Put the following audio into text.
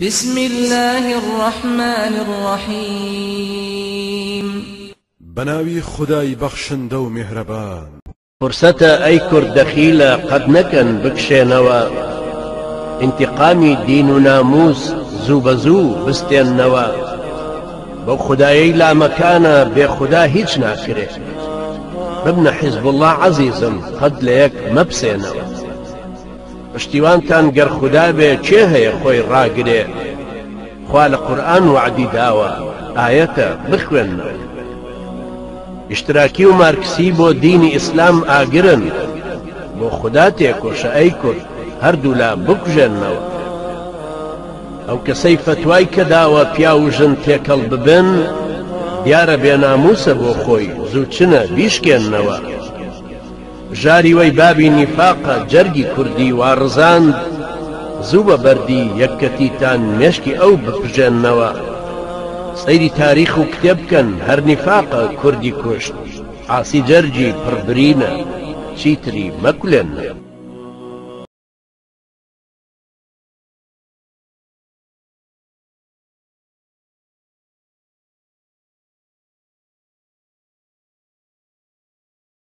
بسم اللە الرحمن الرحیم بەناوی خودای بەخشندە و میهرەبان. فرسەتە ئەی کورد دەخیلە قەت نەکەن بکشێنەوە ئینتیقامی دین و ناموس زوو بە زوو بستێننەوە بەو خودایەی لامەکانە بێ خودا هیچ ناکرێت ببنە حیزبوڵڵا عەزیزم قەت لە یەک مەپسێنەوە. پشتیوانتان گەر خودا بێ کێ هەیە خۆی ڕاگرێ خوا لە قورئان وەعدی داوە ئایەتە بخوێنەوە ئیشتراکی و مارکسی بۆ دینی ئیسلام ئاگرن بۆ خودا تێکۆشە ئەی کورد هەردوولا بکوژێنەوە ئەو کەسەی فتوای کە داوە پیا و ژن تێکەڵ ببن دیارە بێناموسە بۆ خۆی زوو چنە بیشکێنەوە ژاری وەی بابی نیفاقە جەرگی کوردی وا ڕزاند زوو بە بەردی یەکەتیتان مێشکی ئەو بپژێننەوە سەیری تاریخ و کتێب بکەن هەر نیفاقە کوردی کوشت عاسی جەرگی پڕ برینە چیتری مەکولێنە.